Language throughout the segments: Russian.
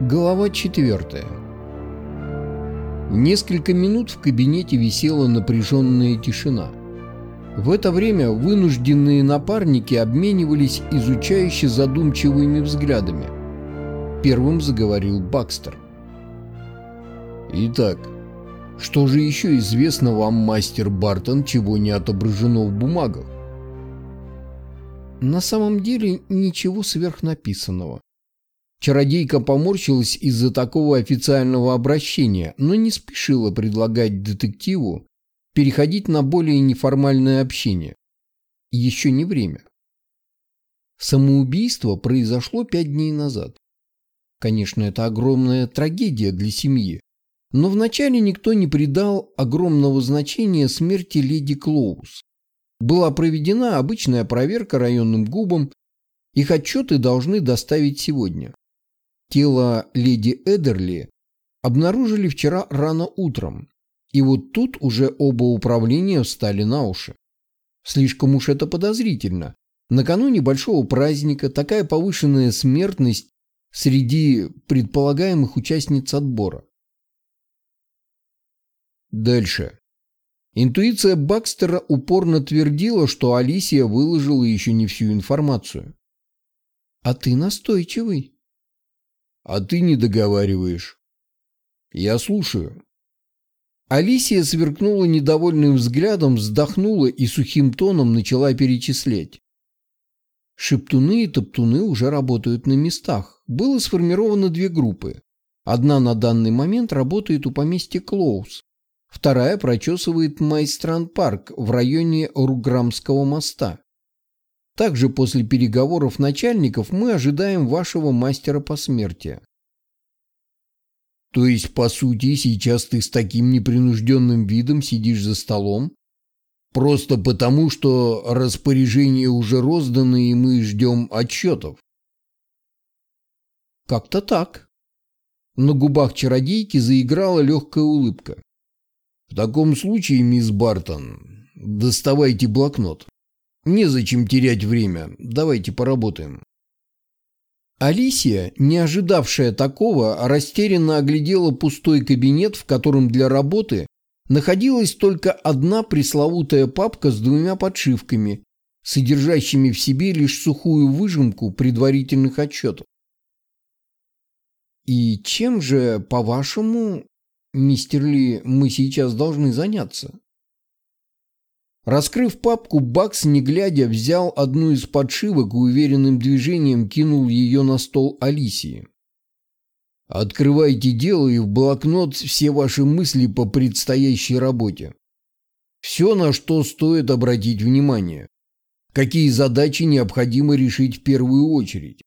Глава 4. Несколько минут в кабинете висела напряженная тишина. В это время вынужденные напарники обменивались изучающе задумчивыми взглядами. Первым заговорил Бакстер. «Итак, что же еще известно вам, мастер Бартон, чего не отображено в бумагах?» На самом деле ничего сверхнаписанного. Чародейка поморщилась из-за такого официального обращения, но не спешила предлагать детективу переходить на более неформальное общение. Еще не время. Самоубийство произошло пять дней назад. Конечно, это огромная трагедия для семьи, но вначале никто не придал огромного значения смерти леди Клоус. Была проведена обычная проверка районным губам, их отчеты должны доставить сегодня. Тело леди Эдерли обнаружили вчера рано утром, и вот тут уже оба управления встали на уши. Слишком уж это подозрительно. Накануне большого праздника такая повышенная смертность среди предполагаемых участниц отбора. Дальше. Интуиция Бакстера упорно твердила, что Алисия выложила еще не всю информацию. «А ты настойчивый», а ты не договариваешь. Я слушаю. Алисия сверкнула недовольным взглядом, вздохнула и сухим тоном начала перечислять. Шептуны и топтуны уже работают на местах. Было сформировано две группы. Одна на данный момент работает у поместья Клоус. Вторая прочесывает Майстранд-парк в районе Руграмского моста. Также после переговоров начальников мы ожидаем вашего мастера посмертия. То есть, по сути, сейчас ты с таким непринужденным видом сидишь за столом? Просто потому, что распоряжения уже розданы, и мы ждем отчетов. Как-то так. На губах чародейки заиграла легкая улыбка. В таком случае, мисс Бартон, доставайте блокнот. Незачем терять время. Давайте поработаем. Алисия, не ожидавшая такого, растерянно оглядела пустой кабинет, в котором для работы находилась только одна пресловутая папка с двумя подшивками, содержащими в себе лишь сухую выжимку предварительных отчетов. «И чем же, по-вашему, мистер Ли, мы сейчас должны заняться?» Раскрыв папку, Бакс, не глядя, взял одну из подшивок и уверенным движением кинул ее на стол Алисии. «Открывайте дело и в блокнот все ваши мысли по предстоящей работе. Все, на что стоит обратить внимание. Какие задачи необходимо решить в первую очередь.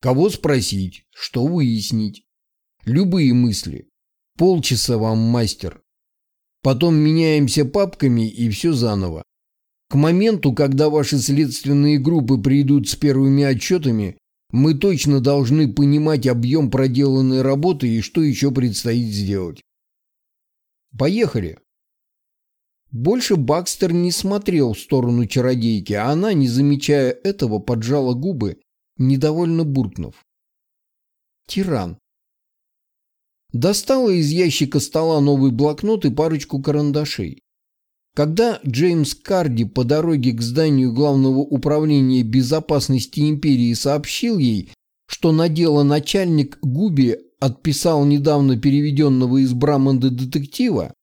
Кого спросить, что выяснить. Любые мысли. Полчаса вам, мастер. Потом меняемся папками и все заново. К моменту, когда ваши следственные группы придут с первыми отчетами, мы точно должны понимать объем проделанной работы и что еще предстоит сделать. Поехали. Больше Бакстер не смотрел в сторону чародейки, а она, не замечая этого, поджала губы, недовольно буркнув. Тиран. Достала из ящика стола новый блокнот и парочку карандашей. Когда Джеймс Карди по дороге к зданию Главного управления безопасности империи сообщил ей, что на дело начальник Губи отписал недавно переведенного из Браманда детектива,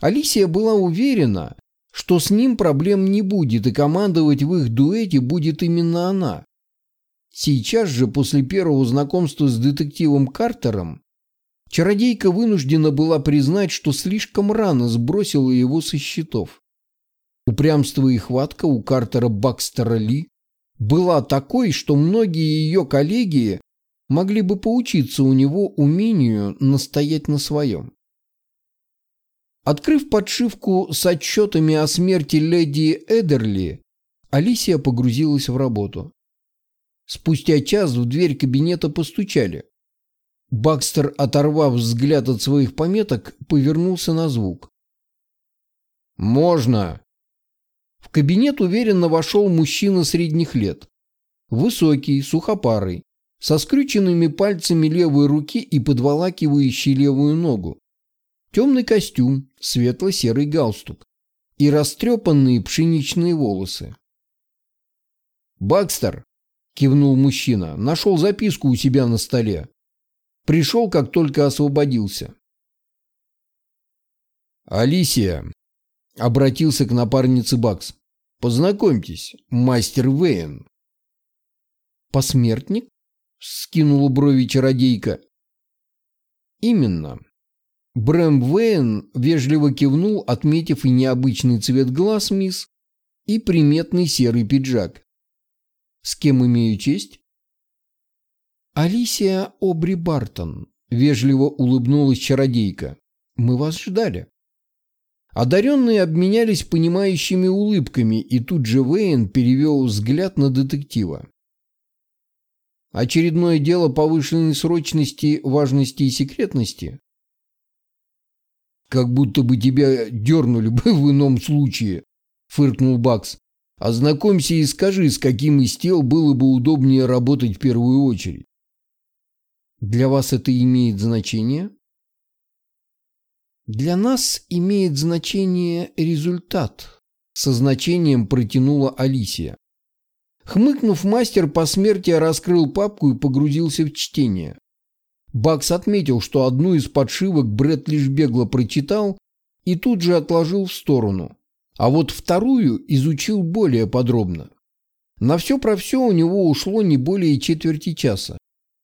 Алисия была уверена, что с ним проблем не будет и командовать в их дуэте будет именно она. Сейчас же, после первого знакомства с детективом Картером, Чародейка вынуждена была признать, что слишком рано сбросила его со счетов. Упрямство и хватка у Картера Бакстера Ли была такой, что многие ее коллеги могли бы поучиться у него умению настоять на своем. Открыв подшивку с отчетами о смерти леди Эдерли, Алисия погрузилась в работу. Спустя час в дверь кабинета постучали. Бакстер, оторвав взгляд от своих пометок, повернулся на звук. «Можно!» В кабинет уверенно вошел мужчина средних лет. Высокий, сухопарый. со скрюченными пальцами левой руки и подволакивающей левую ногу. Темный костюм, светло-серый галстук и растрепанные пшеничные волосы. «Бакстер!» – кивнул мужчина. «Нашел записку у себя на столе. Пришел, как только освободился». «Алисия!» – обратился к напарнице Бакс. «Познакомьтесь, мастер Вейн». «Посмертник?» – скинула брови чародейка. «Именно». Брэм Вейн вежливо кивнул, отметив и необычный цвет глаз мисс, и приметный серый пиджак. «С кем имею честь?» «Алисия Обри Бартон», — вежливо улыбнулась чародейка. «Мы вас ждали». Одаренные обменялись понимающими улыбками, и тут же Вейн перевел взгляд на детектива. Очередное дело повышенной срочности, важности и секретности? Как будто бы тебя дернули бы в ином случае, фыркнул Бакс. Ознакомься и скажи, с каким из тел было бы удобнее работать в первую очередь. Для вас это имеет значение? Для нас имеет значение результат, со значением протянула Алисия. Хмыкнув, мастер по смерти раскрыл папку и погрузился в чтение. Бакс отметил, что одну из подшивок Бред лишь бегло прочитал и тут же отложил в сторону, а вот вторую изучил более подробно. На все про все у него ушло не более четверти часа,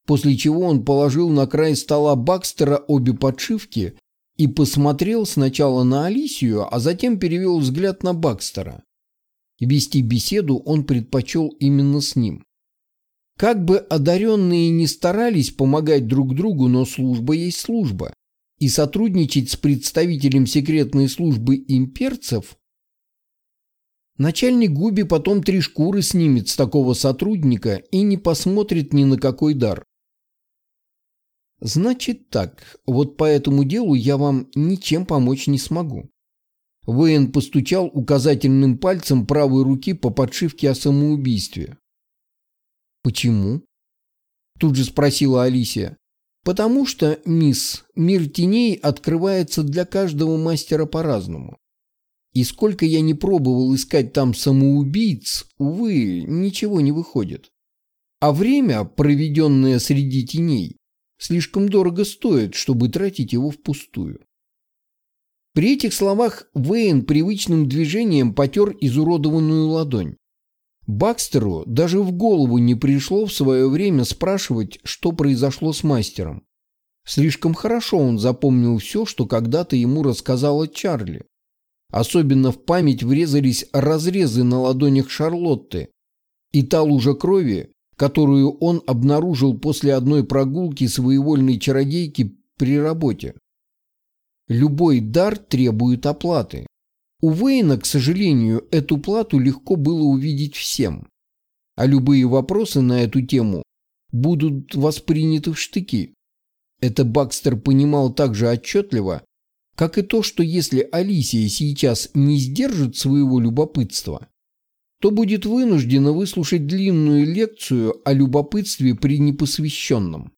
после чего он положил на край стола Бакстера обе подшивки и посмотрел сначала на Алисию, а затем перевел взгляд на Бакстера. Вести беседу он предпочел именно с ним. Как бы одаренные не старались помогать друг другу, но служба есть служба. И сотрудничать с представителем секретной службы имперцев Начальник Губи потом три шкуры снимет с такого сотрудника и не посмотрит ни на какой дар. Значит так, вот по этому делу я вам ничем помочь не смогу. Вейн постучал указательным пальцем правой руки по подшивке о самоубийстве. «Почему?» Тут же спросила Алисия. «Потому что, мисс, мир теней открывается для каждого мастера по-разному. И сколько я не пробовал искать там самоубийц, увы, ничего не выходит. А время, проведенное среди теней, слишком дорого стоит, чтобы тратить его впустую. При этих словах Вейн привычным движением потер изуродованную ладонь. Бакстеру даже в голову не пришло в свое время спрашивать, что произошло с мастером. Слишком хорошо он запомнил все, что когда-то ему рассказала Чарли. Особенно в память врезались разрезы на ладонях Шарлотты и та лужа крови, которую он обнаружил после одной прогулки своевольной чародейки при работе. Любой дар требует оплаты. У Вейна, к сожалению, эту плату легко было увидеть всем. А любые вопросы на эту тему будут восприняты в штыки. Это Бакстер понимал так же отчетливо, как и то, что если Алисия сейчас не сдержит своего любопытства, то будет вынуждена выслушать длинную лекцию о любопытстве при непосвященном.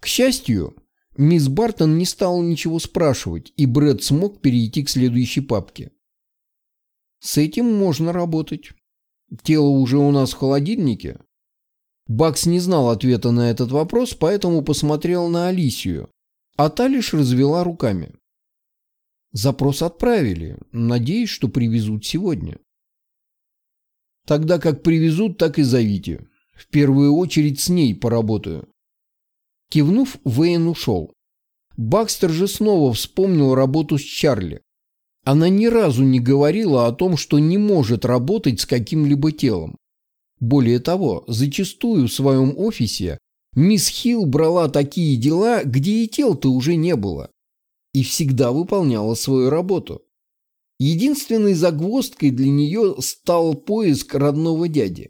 К счастью, Мисс Бартон не стала ничего спрашивать, и Брэд смог перейти к следующей папке. С этим можно работать. Тело уже у нас в холодильнике. Бакс не знал ответа на этот вопрос, поэтому посмотрел на Алисию, а та лишь развела руками. Запрос отправили. Надеюсь, что привезут сегодня. Тогда как привезут, так и зовите. В первую очередь с ней поработаю. Кивнув, Вейн ушел. Бакстер же снова вспомнил работу с Чарли. Она ни разу не говорила о том, что не может работать с каким-либо телом. Более того, зачастую в своем офисе мисс Хилл брала такие дела, где и тел-то уже не было. И всегда выполняла свою работу. Единственной загвоздкой для нее стал поиск родного дяди.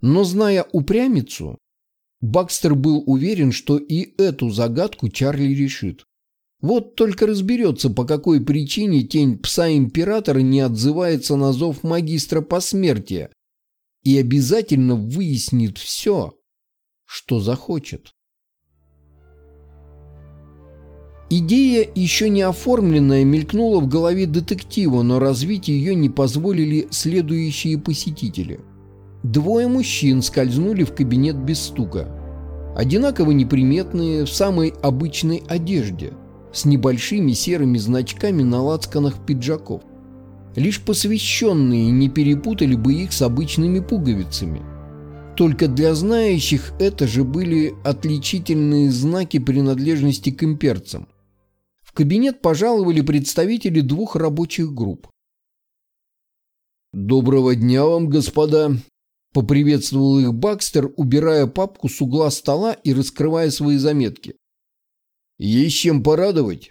Но зная упрямицу, Бакстер был уверен, что и эту загадку Чарли решит. Вот только разберется, по какой причине тень пса императора не отзывается на зов магистра посмертия, и обязательно выяснит все, что захочет. Идея, еще не оформленная, мелькнула в голове детектива, но развить ее не позволили следующие посетители. Двое мужчин скользнули в кабинет без стука. Одинаково неприметные, в самой обычной одежде, с небольшими серыми значками на лацканах пиджаков. Лишь посвященные не перепутали бы их с обычными пуговицами. Только для знающих это же были отличительные знаки принадлежности к имперцам кабинет пожаловали представители двух рабочих групп. «Доброго дня вам, господа!» – поприветствовал их Бакстер, убирая папку с угла стола и раскрывая свои заметки. «Есть чем порадовать?»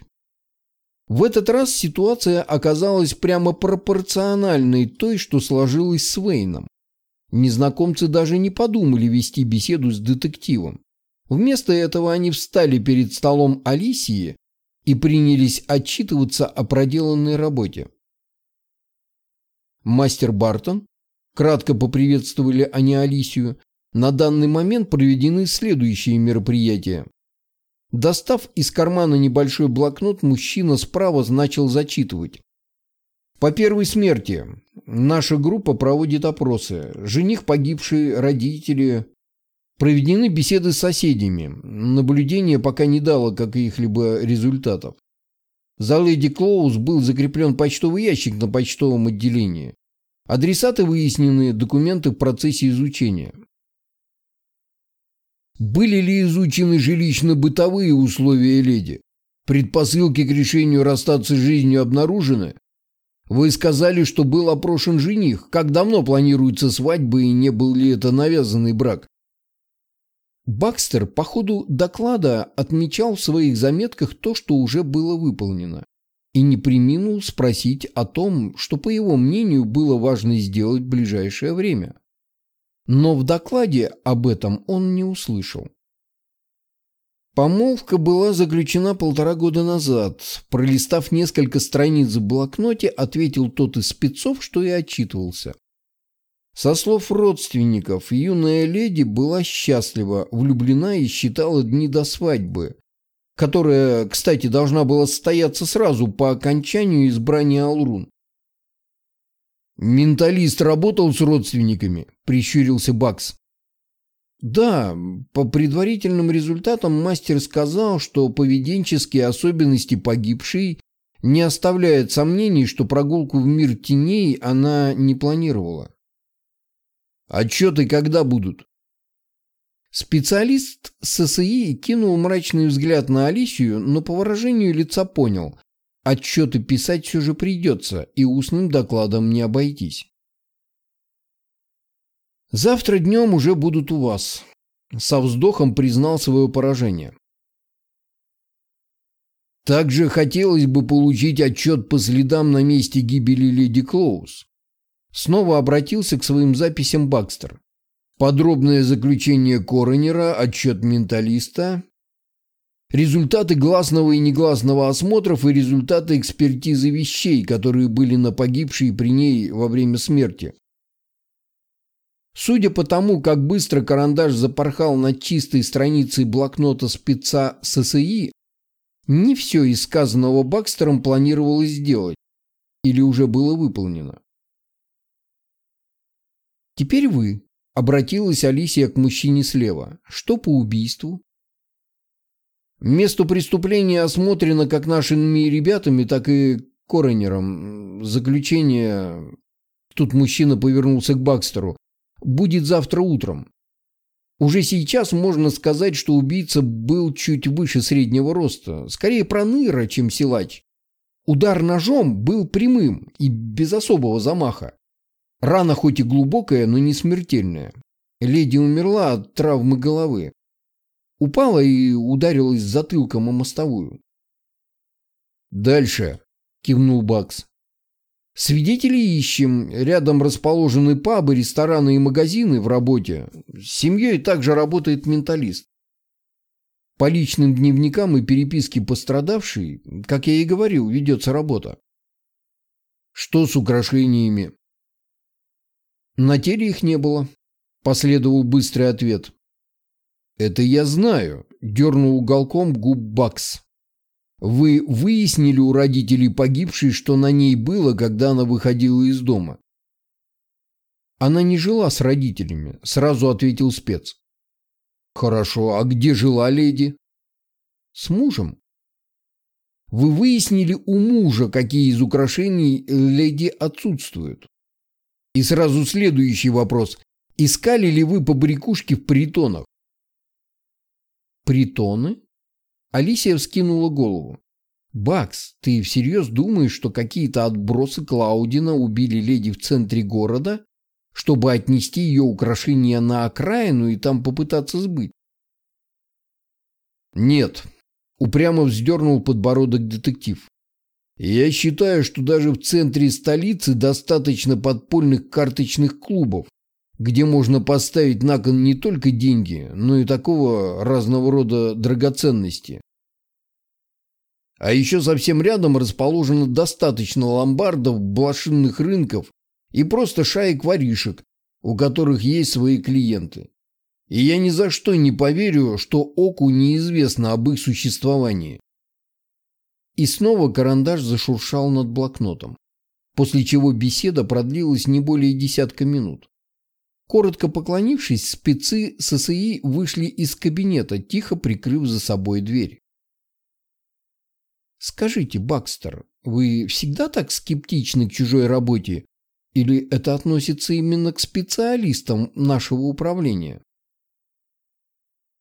В этот раз ситуация оказалась прямо пропорциональной той, что сложилась с Вейном. Незнакомцы даже не подумали вести беседу с детективом. Вместо этого они встали перед столом Алисии и принялись отчитываться о проделанной работе. Мастер Бартон, кратко поприветствовали они Алисию, на данный момент проведены следующие мероприятия. Достав из кармана небольшой блокнот, мужчина справа начал зачитывать. По первой смерти наша группа проводит опросы. Жених погибший, родители, Проведены беседы с соседями. Наблюдение пока не дало каких-либо результатов. За леди Клоус был закреплен почтовый ящик на почтовом отделении. Адресаты выяснены, документы в процессе изучения. Были ли изучены жилищно-бытовые условия леди? Предпосылки к решению расстаться с жизнью обнаружены? Вы сказали, что был опрошен жених. Как давно планируется свадьба и не был ли это навязанный брак? Бакстер по ходу доклада отмечал в своих заметках то, что уже было выполнено, и не приминул спросить о том, что, по его мнению, было важно сделать в ближайшее время. Но в докладе об этом он не услышал. Помолвка была заключена полтора года назад. Пролистав несколько страниц в блокноте, ответил тот из спецов, что и отчитывался. Со слов родственников, юная леди была счастлива, влюблена и считала дни до свадьбы, которая, кстати, должна была состояться сразу по окончанию избрания Алрун. «Менталист работал с родственниками?» – прищурился Бакс. Да, по предварительным результатам мастер сказал, что поведенческие особенности погибшей не оставляют сомнений, что прогулку в мир теней она не планировала. Отчеты когда будут? Специалист ССИ кинул мрачный взгляд на Алисию, но по выражению лица понял. Отчеты писать все же придется, и устным докладом не обойтись. «Завтра днем уже будут у вас», — со вздохом признал свое поражение. Также хотелось бы получить отчет по следам на месте гибели леди Клоус. Снова обратился к своим записям Бакстер. Подробное заключение коронера, отчет менталиста, результаты гласного и негласного осмотров и результаты экспертизы вещей, которые были на погибшей при ней во время смерти. Судя по тому, как быстро карандаш запорхал над чистой страницей блокнота спеца ССИ, не все из сказанного Бакстером планировалось сделать или уже было выполнено. «Теперь вы», — обратилась Алисия к мужчине слева. «Что по убийству?» «Место преступления осмотрено как нашими ребятами, так и коронером. Заключение...» Тут мужчина повернулся к Бакстеру. «Будет завтра утром. Уже сейчас можно сказать, что убийца был чуть выше среднего роста, скорее проныра, чем силач. Удар ножом был прямым и без особого замаха. Рана хоть и глубокая, но не смертельная. Леди умерла от травмы головы. Упала и ударилась затылком о мостовую. «Дальше», — кивнул Бакс. «Свидетелей ищем. Рядом расположены пабы, рестораны и магазины в работе. С семьей также работает менталист. По личным дневникам и переписке пострадавшей, как я и говорил, ведется работа. Что с украшениями? На теле их не было. Последовал быстрый ответ. Это я знаю, дернул уголком губ Бакс. Вы выяснили у родителей погибшей, что на ней было, когда она выходила из дома? Она не жила с родителями, сразу ответил спец. Хорошо, а где жила леди? С мужем. Вы выяснили у мужа, какие из украшений леди отсутствуют? И сразу следующий вопрос. Искали ли вы побрякушки в притонах? Притоны? Алисия вскинула голову. «Бакс, ты всерьез думаешь, что какие-то отбросы Клаудина убили леди в центре города, чтобы отнести ее украшения на окраину и там попытаться сбыть?» «Нет», — упрямо вздернул подбородок детектив. «Я считаю, что даже в центре столицы достаточно подпольных карточных клубов, где можно поставить на кон не только деньги, но и такого разного рода драгоценности. А еще совсем рядом расположено достаточно ломбардов, блошинных рынков и просто шаек воришек, у которых есть свои клиенты. И я ни за что не поверю, что Оку неизвестно об их существовании. И снова карандаш зашуршал над блокнотом, после чего беседа продлилась не более десятка минут. Коротко поклонившись, спецы ССИ вышли из кабинета, тихо прикрыв за собой дверь. «Скажите, Бакстер, вы всегда так скептичны к чужой работе? Или это относится именно к специалистам нашего управления?»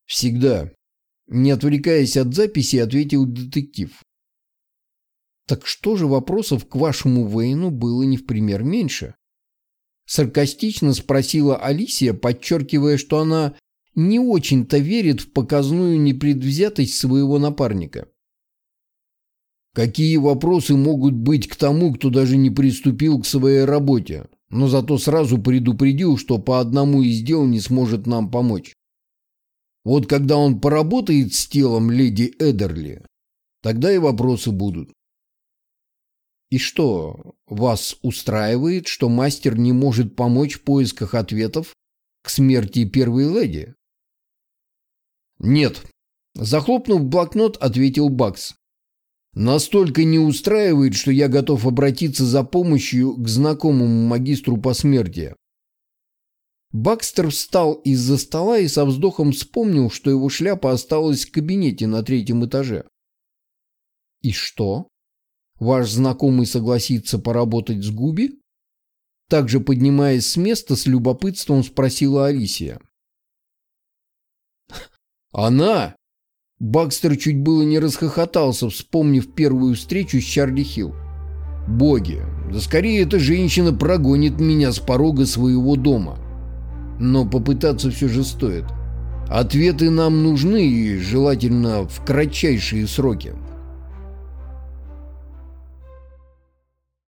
«Всегда», — не отвлекаясь от записи, ответил детектив. «Так что же вопросов к вашему Вейну было не в пример меньше?» Саркастично спросила Алисия, подчеркивая, что она не очень-то верит в показную непредвзятость своего напарника. Какие вопросы могут быть к тому, кто даже не приступил к своей работе, но зато сразу предупредил, что по одному из дел не сможет нам помочь? Вот когда он поработает с телом леди Эдерли, тогда и вопросы будут. И что, вас устраивает, что мастер не может помочь в поисках ответов к смерти первой леди? Нет. Захлопнув блокнот, ответил Бакс. Настолько не устраивает, что я готов обратиться за помощью к знакомому магистру по смерти. Бакстер встал из-за стола и со вздохом вспомнил, что его шляпа осталась в кабинете на третьем этаже. «И что?» Ваш знакомый согласится поработать с Губи? Также поднимаясь с места, с любопытством спросила Алисия. «Она?» Бакстер чуть было не расхохотался, вспомнив первую встречу с Чарли Хилл. «Боги, да скорее эта женщина прогонит меня с порога своего дома. Но попытаться все же стоит. Ответы нам нужны и желательно в кратчайшие сроки».